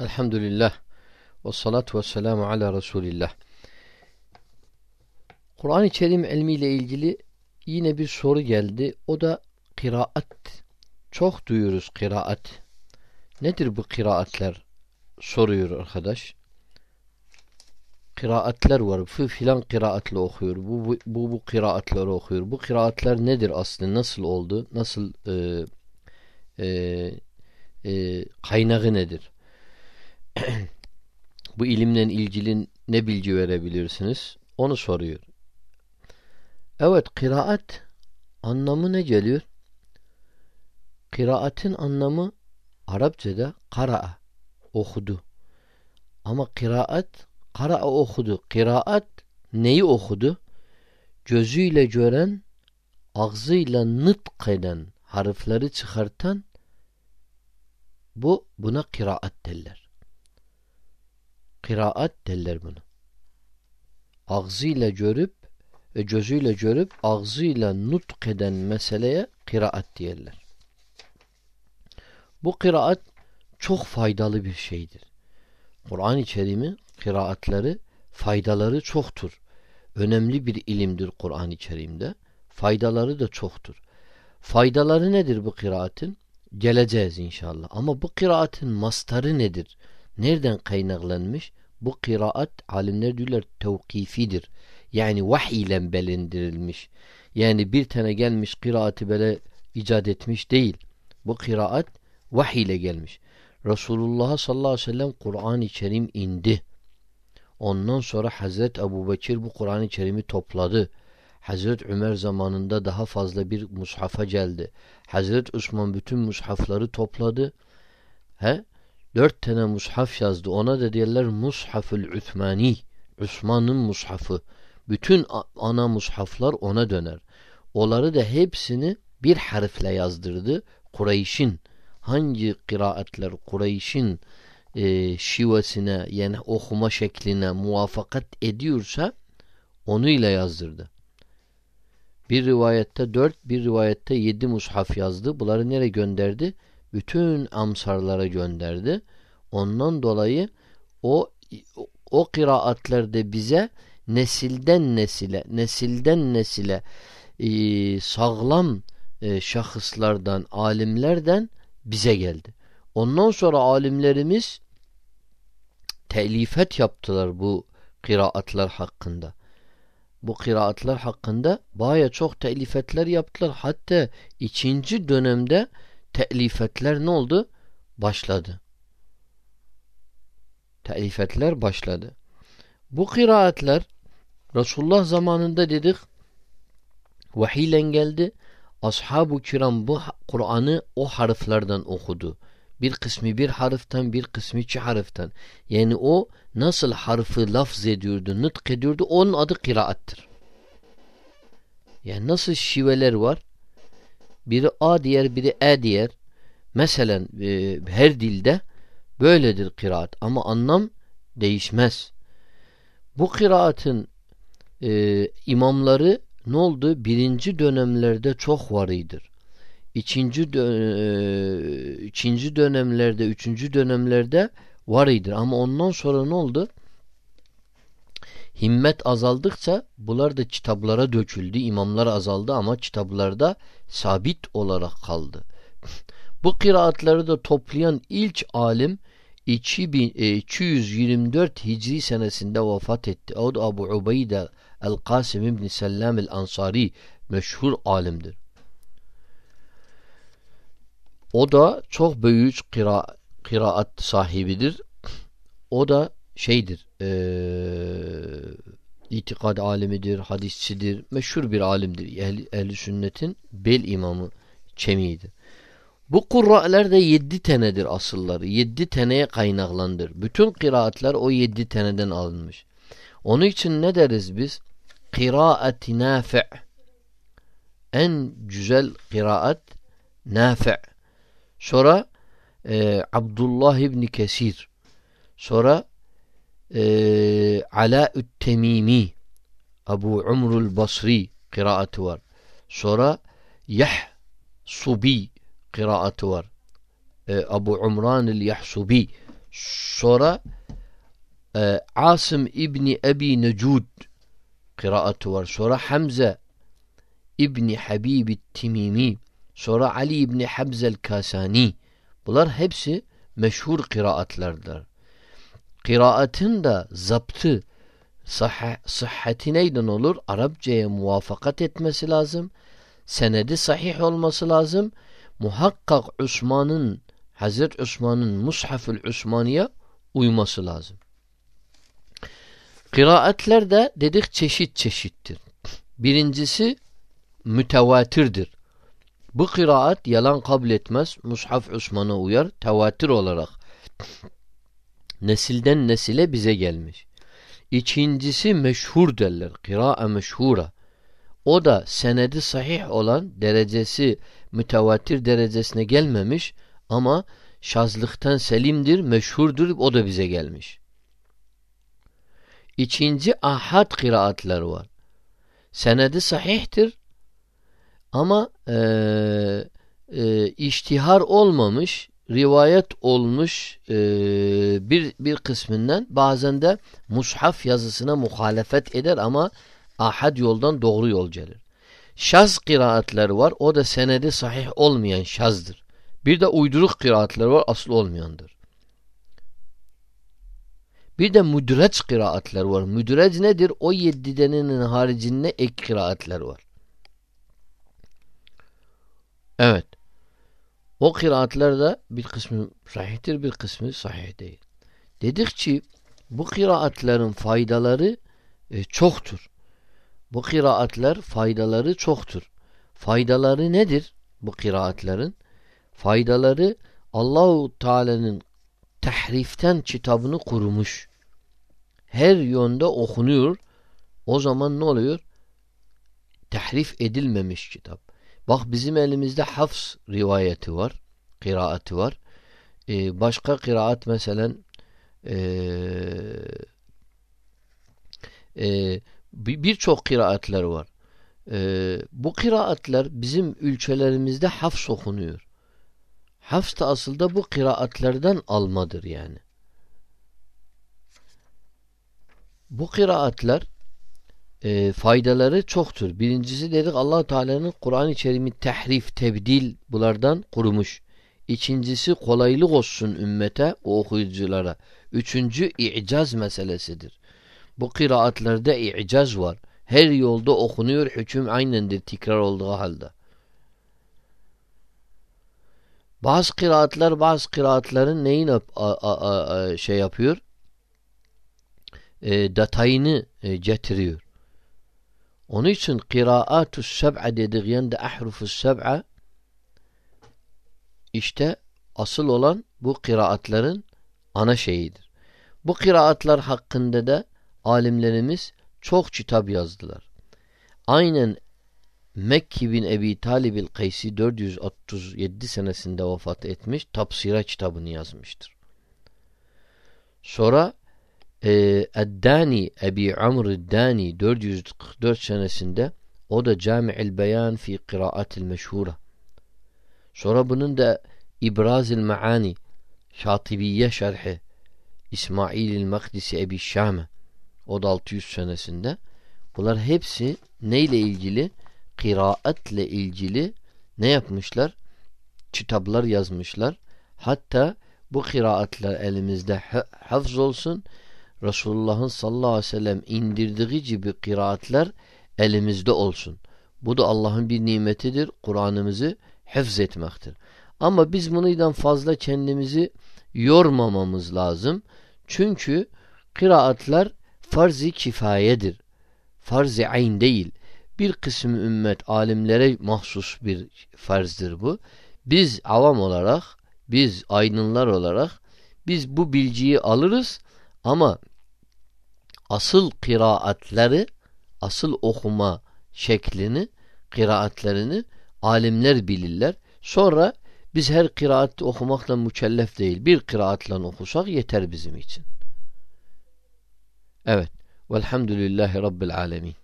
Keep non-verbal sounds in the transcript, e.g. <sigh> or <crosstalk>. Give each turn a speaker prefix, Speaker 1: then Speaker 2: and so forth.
Speaker 1: Elhamdülillah. Ve salatu ve selamu ala Resulillah. Kur'an-ı Kerim ilmiyle ilgili yine bir soru geldi. O da kıraat. Çok duyuyoruz kıraat. Nedir bu kıraatler? Soruyor arkadaş. Kıraatler var. F filan kıraatle okuyor. Bu bu, bu, bu kıraatleri okuyor. Bu kıraatler nedir aslında? Nasıl oldu? Nasıl e, e, e, kaynağı nedir? <clears throat> bu ilimle ilgili ne bilgi verebilirsiniz? Onu soruyor. Evet, kıraat anlamı ne geliyor? Kıraatin anlamı Arapçada kara'a, okudu. Ama kıraat, kara'a okudu. Kıraat neyi okudu? Gözüyle gören, ağzıyla nıtk eden, harfleri çıkartan bu buna kıraat derler. Kıraat derler bunu. Ağzıyla görüp gözüyle görüp ağzıyla nutk eden meseleye kıraat diyorlar. Bu kıraat çok faydalı bir şeydir. Kur'an-ı Kerim'in kıraatları faydaları çoktur. Önemli bir ilimdir Kur'an-ı Kerim'de. Faydaları da çoktur. Faydaları nedir bu kıraatin? Geleceğiz inşallah. Ama bu kıraatin mastarı nedir? Nereden kaynaklanmış? Bu kıraat alimler diyorlar tevkifidir. Yani vahiy ile belindirilmiş. Yani bir tane gelmiş kıraati böyle icat etmiş değil. Bu kıraat vahiy ile gelmiş. Resulullah sallallahu aleyhi ve sellem Kur'an-ı Kerim indi. Ondan sonra Hazret Ebu Bekir bu Kur'an-ı Kerim'i topladı. Hazret Ömer zamanında daha fazla bir mushafa geldi. Hazret Osman bütün mushafları topladı. He? Dört tane mushaf yazdı. Ona da diyorlar Mushafül Üthmani. Osman'ın mushafı. Bütün ana mushaflar ona döner. Onları da hepsini bir harfle yazdırdı. Kureyş'in hangi kıraatler Kureyş'in e, şivesine yani okuma şekline muvafakat ediyorsa onu ile yazdırdı. Bir rivayette dört, bir rivayette yedi mushaf yazdı. Bunları nereye gönderdi? Bütün amsarlara gönderdi. Ondan dolayı o o kıraatlerde bize nesilden nesile, nesilden nesile e, sağlam e, şahıslardan, alimlerden bize geldi. Ondan sonra alimlerimiz telifet yaptılar bu kıraatlar hakkında. Bu kıraatlar hakkında baya çok telifetler yaptılar. Hatta ikinci dönemde telifetler ne oldu? Başladı. Telifetler başladı. Bu kıraatler Resulullah zamanında dedik vahiyle geldi. Ashab-ı kiram bu Kur'an'ı o harflerden okudu. Bir kısmı bir harften, bir kısmı iki harften. Yani o nasıl harfı lafz ediyordu, nıtk ediyordu, onun adı kıraattır. Yani nasıl şiveler var? Biri A diğer, biri E diğer. Mesela e, her dilde böyledir kıraat ama anlam değişmez. Bu kıraatın e, imamları ne oldu? Birinci dönemlerde çok varıydır. İkinci, dö e, ikinci dönemlerde, üçüncü dönemlerde varıydır. Ama ondan sonra ne oldu? Himmet azaldıkça bunlar da kitaplara döküldü. İmamlar azaldı ama kitaplarda sabit olarak kaldı. Bu kıraatları da toplayan ilk alim 224 e, Hicri senesinde vefat etti. O da Abu Ubeyde El-Kasim İbni Sellam el-Ansari meşhur alimdir. O da çok büyük kıra, kıraat sahibidir. O da şeydir ee, itikad alimidir, hadisçidir, meşhur bir alimdir. Ehli, ehli sünnetin bel imamı, çemiğidir. Bu kurra'lar da yedi tanedir asılları. Yedi taneye kaynaklandır. Bütün kıraatlar o yedi taneden alınmış. Onun için ne deriz biz? Kıraat-i en güzel kıraat nafi' sonra e, Abdullah İbni Kesir sonra e, Ala'ü't Temimi Abu Umrul Basri kıraatı var. Sonra Yah Subi kıraatı var. E, Abu Umran el Yahsubi Sonra e, Asım İbni Ebi Necud kıraatı var. Sonra Hamza İbni Habib Timimi. Sonra Ali İbni Habzel Kasani. Bunlar hepsi meşhur kıraatlardır. Kıraatın da zaptı sah sıhhati neyden olur? Arapçaya muvafakat etmesi lazım. Senedi sahih olması lazım. Muhakkak Osman'ın Hazreti Osman'ın Mushafül Osmaniye uyması lazım. Kıraatler de dedik çeşit çeşittir. Birincisi mütevatirdir. Bu kıraat yalan kabul etmez. Mushaf Osman'a uyar. Tevatir olarak nesilden nesile bize gelmiş. İkincisi meşhur derler. Kıra'a meşhura. O da senedi sahih olan derecesi mütevatir derecesine gelmemiş ama şazlıktan selimdir, meşhurdur. O da bize gelmiş. İkinci ahad kıraatlar var. Senedi sahihtir ama e, e, iştihar olmamış, rivayet olmuş e, bir bir kısmından bazen de mushaf yazısına muhalefet eder ama ahad yoldan doğru yol gelir. Şaz kıraatları var. O da senedi sahih olmayan şazdır. Bir de uyduruk kıraatlar var. Asıl olmayandır. Bir de müdreç kıraatler var. Müdreç nedir? O yeddidenin haricinde ek kıraatler var. Evet. O kıraatler de bir kısmı sahihtir, bir kısmı sahih değil. Dedikçe bu kıraatlerin faydaları e, çoktur. Bu kıraatler faydaları çoktur. Faydaları nedir bu kıraatlerin? Faydaları Allahu Teala'nın tahriften kitabını kurmuş. Her yönde okunuyor. O zaman ne oluyor? Tahrif edilmemiş kitap. Bak bizim elimizde hafs rivayeti var. Kıraati var. Ee, başka kıraat mesela ee, e, birçok kıraatler var. Ee, bu kıraatler bizim ülkelerimizde hafs okunuyor. Hafs da aslında bu kıraatlerden almadır yani. Bu kıraatler e, faydaları çoktur. Birincisi dedik allah Teala'nın Kur'an-ı Kerim'i tehrif, tebdil bulardan kurumuş. İkincisi kolaylık olsun ümmete, o okuyuculara. Üçüncü i'caz meselesidir. Bu kıraatlerde i'caz var. Her yolda okunuyor, hüküm aynendir tekrar olduğu halde. Bazı kıraatlar bazı kıraatların neyin a, a, a, şey yapıyor? E, detayını e, getiriyor. Onun için kıraatü seb'a dediğinde ahrufü seb'a işte asıl olan bu kıraatların ana şeyidir. Bu kıraatlar hakkında da alimlerimiz çok kitap yazdılar. Aynen Mekki bin Ebi Talib el Kaysi 437 senesinde vefat etmiş. Tapsira kitabını yazmıştır. Sonra e, Eddani Ebi Amr Eddani 444 senesinde o da Cami'il Beyan fi Kıraatil Meşhura. Sonra bunun da İbrazil Maani Şatibiye şerhi İsmail'il Makdisi Ebi Şame o da 600 senesinde. Bunlar hepsi neyle ilgili? Kıraatle ilgili ne yapmışlar? Kitaplar yazmışlar. Hatta bu kıraatler elimizde hafız olsun. Resulullah'ın sallallahu aleyhi ve sellem indirdiği gibi kıraatler elimizde olsun. Bu da Allah'ın bir nimetidir. Kur'an'ımızı hafız etmektir. Ama biz bundan fazla kendimizi yormamamız lazım. Çünkü kıraatler farz-ı kifayedir. Farz-ı ayn değil. Bir kısım ümmet alimlere mahsus bir farzdır bu. Biz avam olarak, biz aydınlar olarak biz bu bilgiyi alırız ama asıl kıraatları, asıl okuma şeklini, kıraatlerini alimler bilirler. Sonra biz her kıraat okumakla mükellef değil. Bir kıraatla okusak yeter bizim için. Evet. Velhamdülillahi Rabbil alemin.